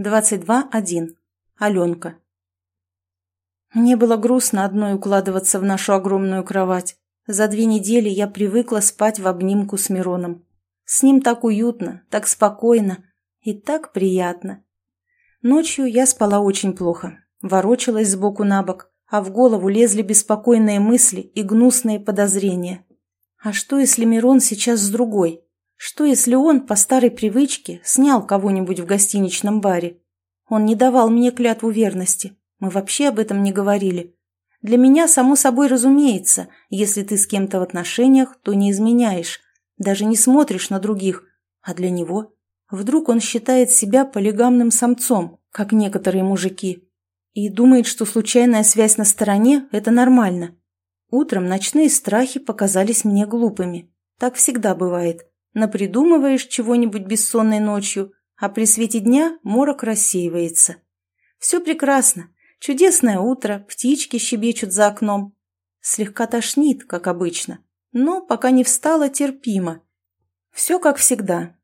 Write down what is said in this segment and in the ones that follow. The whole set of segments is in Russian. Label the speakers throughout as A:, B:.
A: 22.1. Аленка. Мне было грустно одной укладываться в нашу огромную кровать. За две недели я привыкла спать в обнимку с Мироном. С ним так уютно, так спокойно и так приятно. Ночью я спала очень плохо, ворочалась сбоку на бок, а в голову лезли беспокойные мысли и гнусные подозрения. А что, если Мирон сейчас с другой? Что, если он, по старой привычке, снял кого-нибудь в гостиничном баре? Он не давал мне клятву верности. Мы вообще об этом не говорили. Для меня, само собой разумеется, если ты с кем-то в отношениях, то не изменяешь, даже не смотришь на других. А для него? Вдруг он считает себя полигамным самцом, как некоторые мужики, и думает, что случайная связь на стороне – это нормально. Утром ночные страхи показались мне глупыми. Так всегда бывает. Напридумываешь чего-нибудь бессонной ночью, а при свете дня морок рассеивается. Все прекрасно. Чудесное утро, птички щебечут за окном. Слегка тошнит, как обычно, но пока не встала, терпимо. Все как всегда.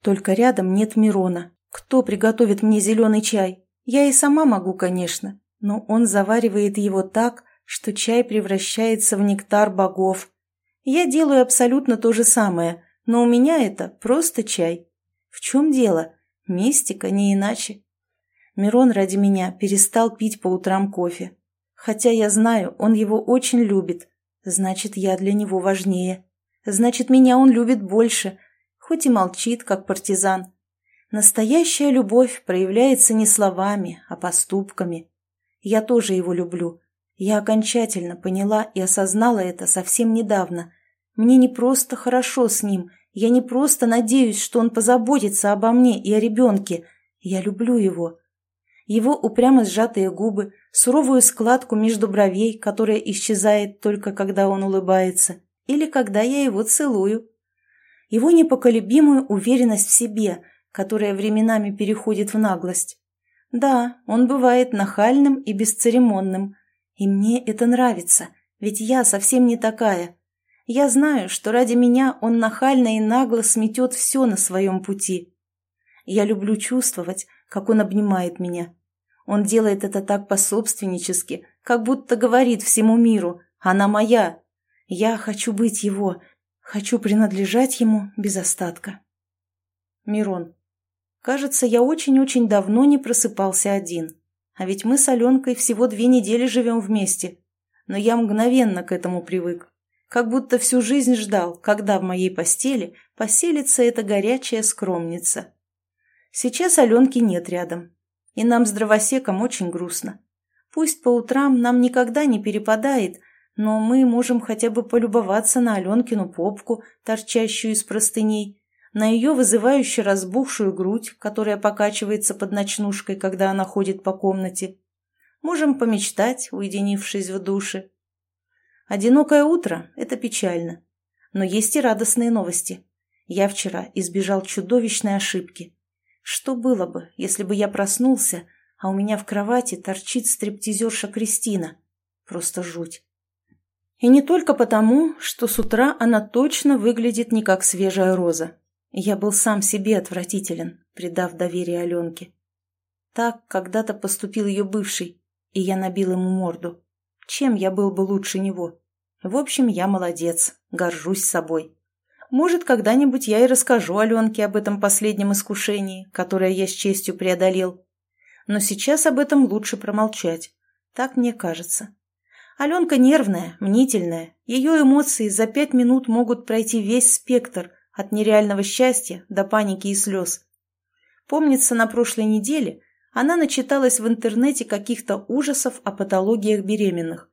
A: Только рядом нет Мирона. Кто приготовит мне зеленый чай? Я и сама могу, конечно, но он заваривает его так, что чай превращается в нектар богов. Я делаю абсолютно то же самое, но у меня это просто чай. В чем дело? Мистика, не иначе. Мирон ради меня перестал пить по утрам кофе. Хотя я знаю, он его очень любит. Значит, я для него важнее. Значит, меня он любит больше, хоть и молчит, как партизан. Настоящая любовь проявляется не словами, а поступками. Я тоже его люблю. Я окончательно поняла и осознала это совсем недавно – мне не просто хорошо с ним, я не просто надеюсь, что он позаботится обо мне и о ребенке. Я люблю его. Его упрямо сжатые губы, суровую складку между бровей, которая исчезает только когда он улыбается, или когда я его целую. Его непоколебимую уверенность в себе, которая временами переходит в наглость. Да, он бывает нахальным и бесцеремонным. И мне это нравится, ведь я совсем не такая. Я знаю, что ради меня он нахально и нагло сметет все на своем пути. Я люблю чувствовать, как он обнимает меня. Он делает это так пособственнически, как будто говорит всему миру «Она моя». Я хочу быть его, хочу принадлежать ему без остатка. Мирон. Кажется, я очень-очень давно не просыпался один. А ведь мы с Аленкой всего две недели живем вместе. Но я мгновенно к этому привык как будто всю жизнь ждал, когда в моей постели поселится эта горячая скромница. Сейчас Аленки нет рядом, и нам с дровосеком очень грустно. Пусть по утрам нам никогда не перепадает, но мы можем хотя бы полюбоваться на Аленкину попку, торчащую из простыней, на ее вызывающе разбухшую грудь, которая покачивается под ночнушкой, когда она ходит по комнате. Можем помечтать, уединившись в душе. Одинокое утро – это печально. Но есть и радостные новости. Я вчера избежал чудовищной ошибки. Что было бы, если бы я проснулся, а у меня в кровати торчит стриптизерша Кристина? Просто жуть. И не только потому, что с утра она точно выглядит не как свежая роза. Я был сам себе отвратителен, придав доверие Аленке. Так когда-то поступил ее бывший, и я набил ему морду. Чем я был бы лучше него? В общем, я молодец, горжусь собой. Может, когда-нибудь я и расскажу Аленке об этом последнем искушении, которое я с честью преодолел. Но сейчас об этом лучше промолчать. Так мне кажется. Аленка нервная, мнительная. Ее эмоции за пять минут могут пройти весь спектр от нереального счастья до паники и слез. Помнится, на прошлой неделе она начиталась в интернете каких-то ужасов о патологиях беременных.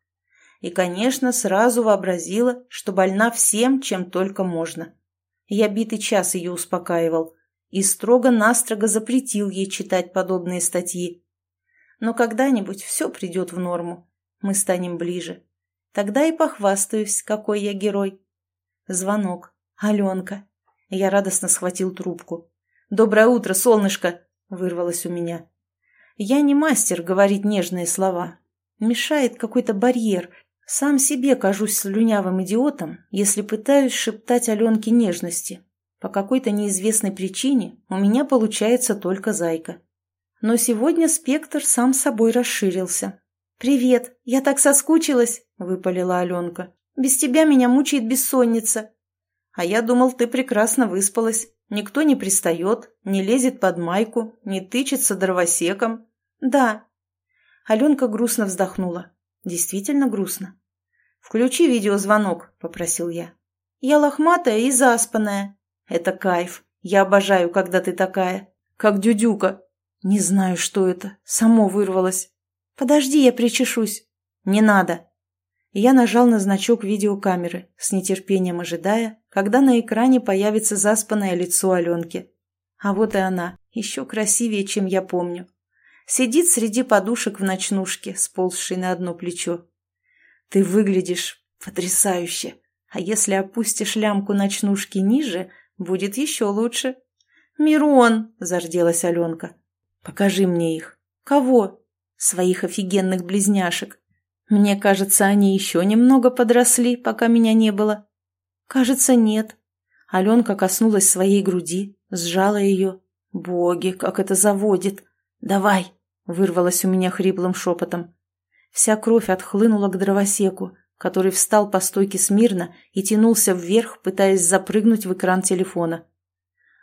A: И, конечно, сразу вообразила, что больна всем, чем только можно. Я битый час ее успокаивал и строго-настрого запретил ей читать подобные статьи. Но когда-нибудь все придет в норму, мы станем ближе. Тогда и похвастаюсь, какой я герой. Звонок. Аленка. Я радостно схватил трубку. «Доброе утро, солнышко!» — вырвалось у меня. Я не мастер говорить нежные слова. Мешает какой-то барьер. Сам себе кажусь слюнявым идиотом, если пытаюсь шептать Аленке нежности. По какой-то неизвестной причине у меня получается только зайка. Но сегодня спектр сам собой расширился. «Привет, я так соскучилась», — выпалила Аленка. «Без тебя меня мучает бессонница». «А я думал, ты прекрасно выспалась. Никто не пристает, не лезет под майку, не тычется дровосеком». «Да». Аленка грустно вздохнула. «Действительно грустно». «Включи видеозвонок», — попросил я. «Я лохматая и заспанная». «Это кайф. Я обожаю, когда ты такая. Как дюдюка». «Не знаю, что это. Само вырвалось». «Подожди, я причешусь». «Не надо». Я нажал на значок видеокамеры, с нетерпением ожидая, когда на экране появится заспанное лицо Аленки. А вот и она, еще красивее, чем я помню. Сидит среди подушек в ночнушке, сползшей на одно плечо. «Ты выглядишь потрясающе, а если опустишь лямку ночнушки ниже, будет еще лучше». «Мирон!» – зарделась Аленка. «Покажи мне их». «Кого?» своих офигенных близняшек. Мне кажется, они еще немного подросли, пока меня не было. Кажется, нет. Аленка коснулась своей груди, сжала ее. Боги, как это заводит! Давай! Вырвалось у меня хриплым шепотом. Вся кровь отхлынула к дровосеку, который встал по стойке смирно и тянулся вверх, пытаясь запрыгнуть в экран телефона.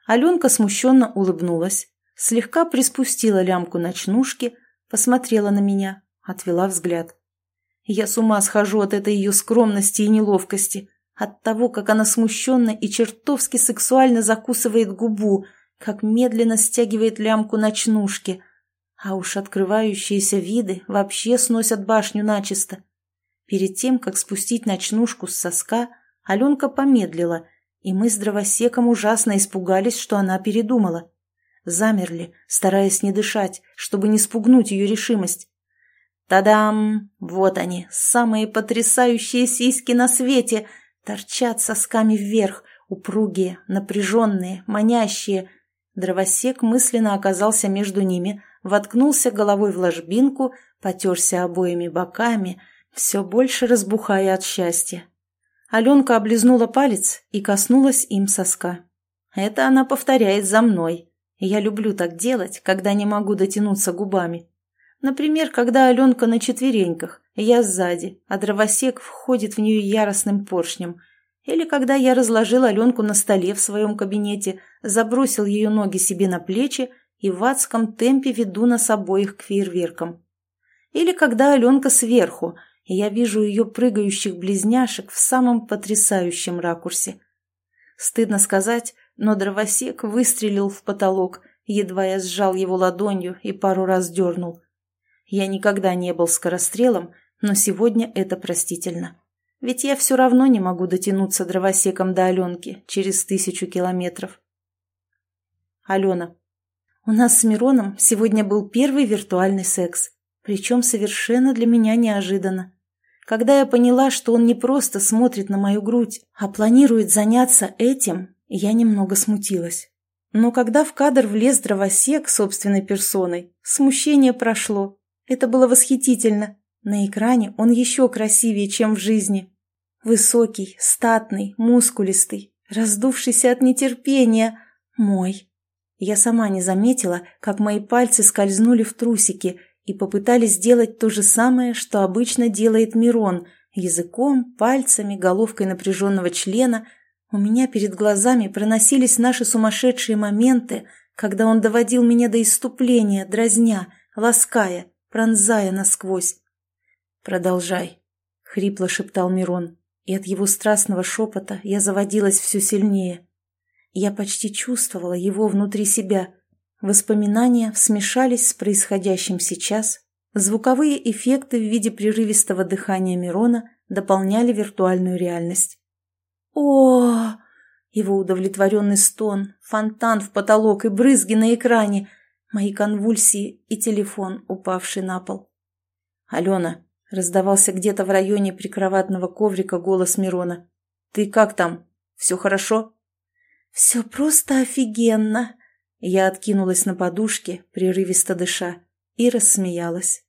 A: Аленка смущенно улыбнулась, слегка приспустила лямку ночнушки, Посмотрела на меня, отвела взгляд. Я с ума схожу от этой ее скромности и неловкости, от того, как она смущенно и чертовски сексуально закусывает губу, как медленно стягивает лямку ночнушки. А уж открывающиеся виды вообще сносят башню начисто. Перед тем, как спустить ночнушку с соска, Аленка помедлила, и мы с дровосеком ужасно испугались, что она передумала замерли, стараясь не дышать, чтобы не спугнуть ее решимость. Тадам! Вот они, самые потрясающие сиськи на свете, торчат сосками вверх, упругие, напряженные, манящие. Дровосек мысленно оказался между ними, воткнулся головой в ложбинку, потерся обоими боками, все больше разбухая от счастья. Аленка облизнула палец и коснулась им соска. Это она повторяет за мной. Я люблю так делать, когда не могу дотянуться губами. Например, когда Аленка на четвереньках, я сзади, а дровосек входит в нее яростным поршнем. Или когда я разложил Аленку на столе в своем кабинете, забросил ее ноги себе на плечи и в адском темпе веду нас обоих к фейерверкам. Или когда Аленка сверху, и я вижу ее прыгающих близняшек в самом потрясающем ракурсе. Стыдно сказать, но дровосек выстрелил в потолок, едва я сжал его ладонью и пару раз дернул. Я никогда не был скорострелом, но сегодня это простительно. Ведь я все равно не могу дотянуться дровосеком до Аленки через тысячу километров. Алена. У нас с Мироном сегодня был первый виртуальный секс, причем совершенно для меня неожиданно. Когда я поняла, что он не просто смотрит на мою грудь, а планирует заняться этим, я немного смутилась. Но когда в кадр влез дровосек собственной персоной, смущение прошло. Это было восхитительно. На экране он еще красивее, чем в жизни. Высокий, статный, мускулистый, раздувшийся от нетерпения. Мой. Я сама не заметила, как мои пальцы скользнули в трусики и попытались сделать то же самое, что обычно делает Мирон, языком, пальцами, головкой напряженного члена – у меня перед глазами проносились наши сумасшедшие моменты, когда он доводил меня до иступления, дразня, лаская, пронзая насквозь. «Продолжай», — хрипло шептал Мирон, и от его страстного шепота я заводилась все сильнее. Я почти чувствовала его внутри себя. Воспоминания смешались с происходящим сейчас. Звуковые эффекты в виде прерывистого дыхания Мирона дополняли виртуальную реальность о Его удовлетворенный стон, фонтан в потолок и брызги на экране, мои конвульсии и телефон, упавший на пол. «Алена!» — раздавался где-то в районе прикроватного коврика голос Мирона. «Ты как там? Все хорошо?» «Все просто офигенно!» Я откинулась на подушке, прерывисто дыша, и рассмеялась.